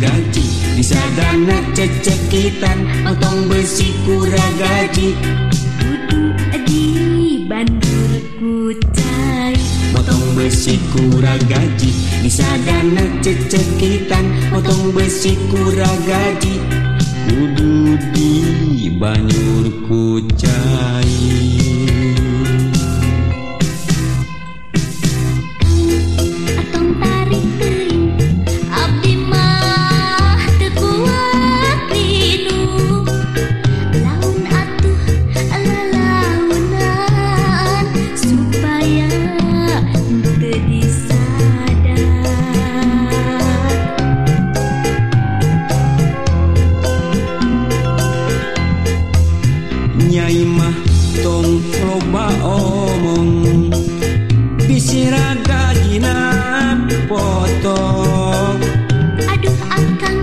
gaji Di sadana cecekitan Otong besi kura gaji Kutu di bandur kucai Otong besi kura gaji Di sadana cecekitan Otong besi kura gaji Kudu di banyur kucai Khmah tong soma omong Bisira gaji na pot Aduhangkan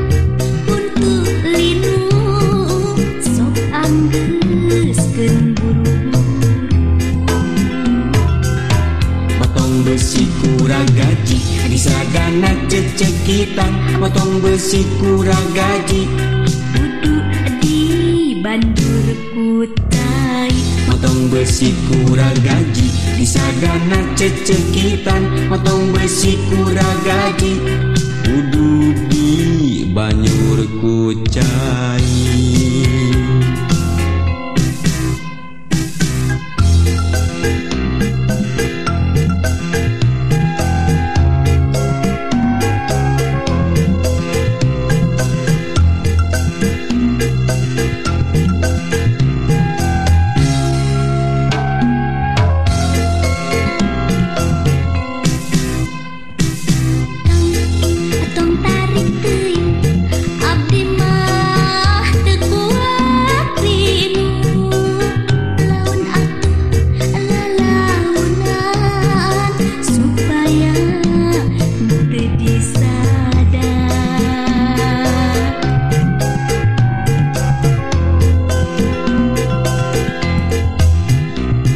pun soang potong bes kura gaji disragaak ceecek kitang potong besihura gaji banjur putai potng besibura gaji bisa ganak cecekitan potong bessiurara gaji wdudi banyu kura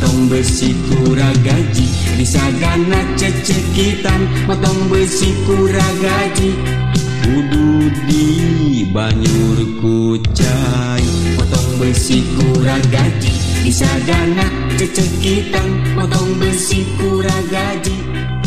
Motong besi kura gaji Di sagana cecekitan Motong besi kura gaji Kudu di banyur kucai Motong besi kura gaji Di sagana cecekitan Motong besi kura gaji